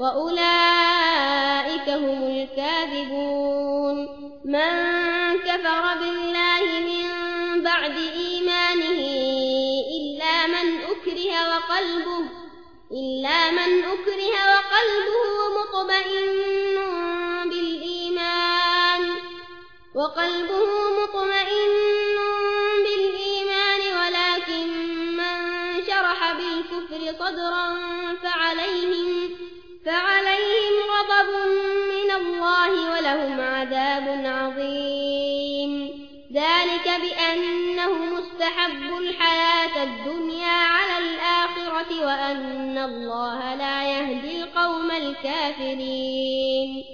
وأولئك هم الكاذبون. من كفر بالله من بعد إيمانه إلا من أكره وقلبه إلا من أكره وقلبه مطمئن بالإيمان. وقلبه مطمئن بالإيمان ولكن من شرح بالكفر صدرا فعليهم عذاب عظيم. ذلك بأنه مستحب الحياة الدنيا على الآخرة وأن الله لا يهدي القوم الكافرين.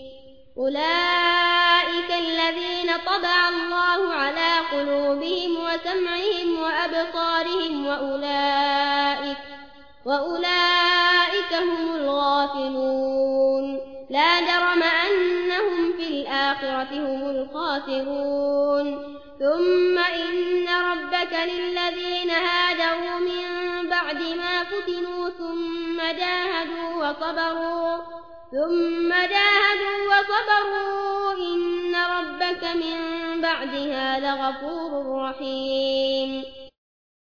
أولئك الذين طبع الله على قلوبهم وسمعهم وأبصارهم وأولئك, وأولئك هم الغافلون. لا الآخرة هم الخاسرون. ثم إن ربك للذين هاجروا من بعد ما فتنوا ثم جاهدوا وصبروا. ثم جاهدوا وصبروا. إن ربك من بعدها لغفور رحيم.